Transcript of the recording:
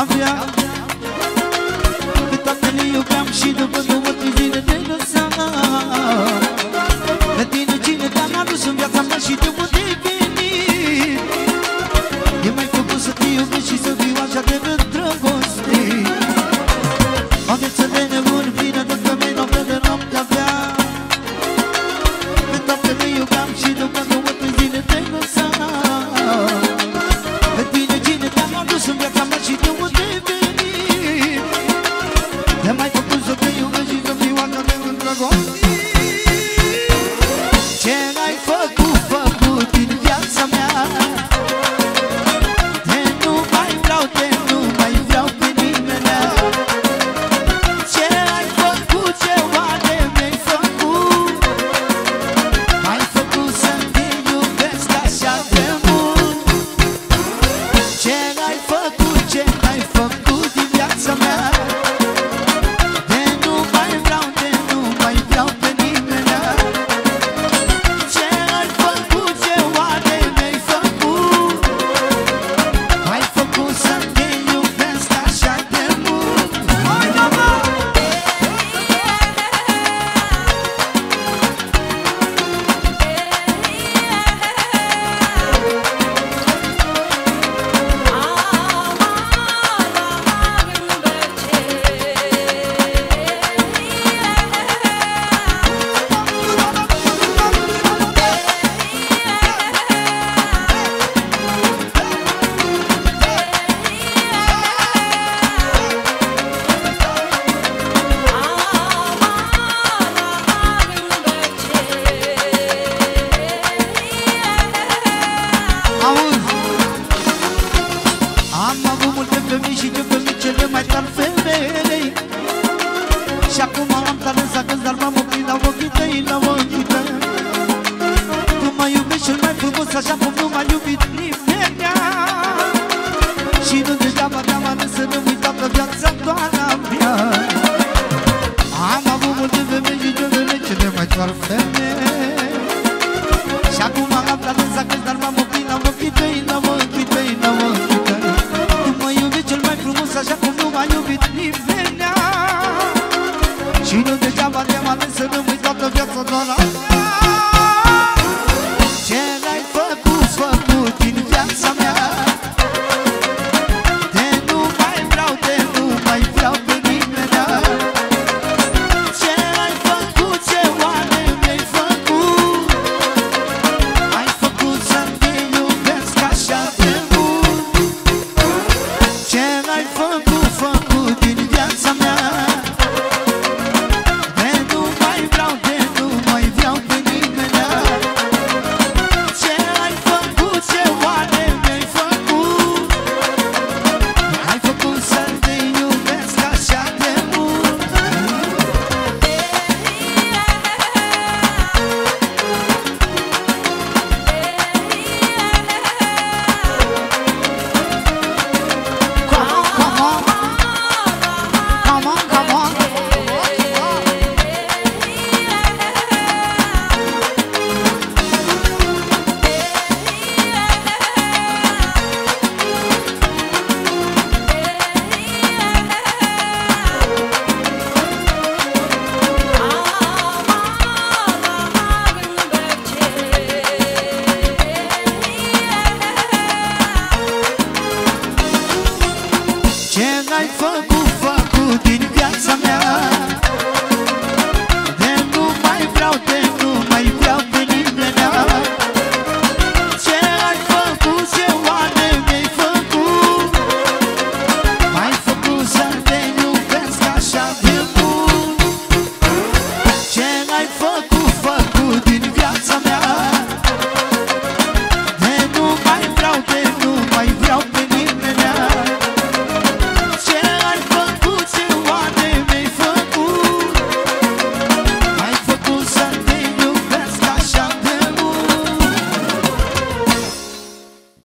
avea Cât atât iubeam și după două Am avut multe femei și eu femei cele mai tari femei. Și acum am tare să gând, dar m-am oprit la ochii tăi, la ochii tăi Tu mă iubești cel mai frumos, așa cum nu m-a iubit nimeni. Și nu degeaba te-am ales să nu uit toată viața doar a mea. Am avut multe femei și eu femei cele mai tari femei. Ce ai făcut, făcut din viața mea? făcut din viața mea. De nu mai vreau de nu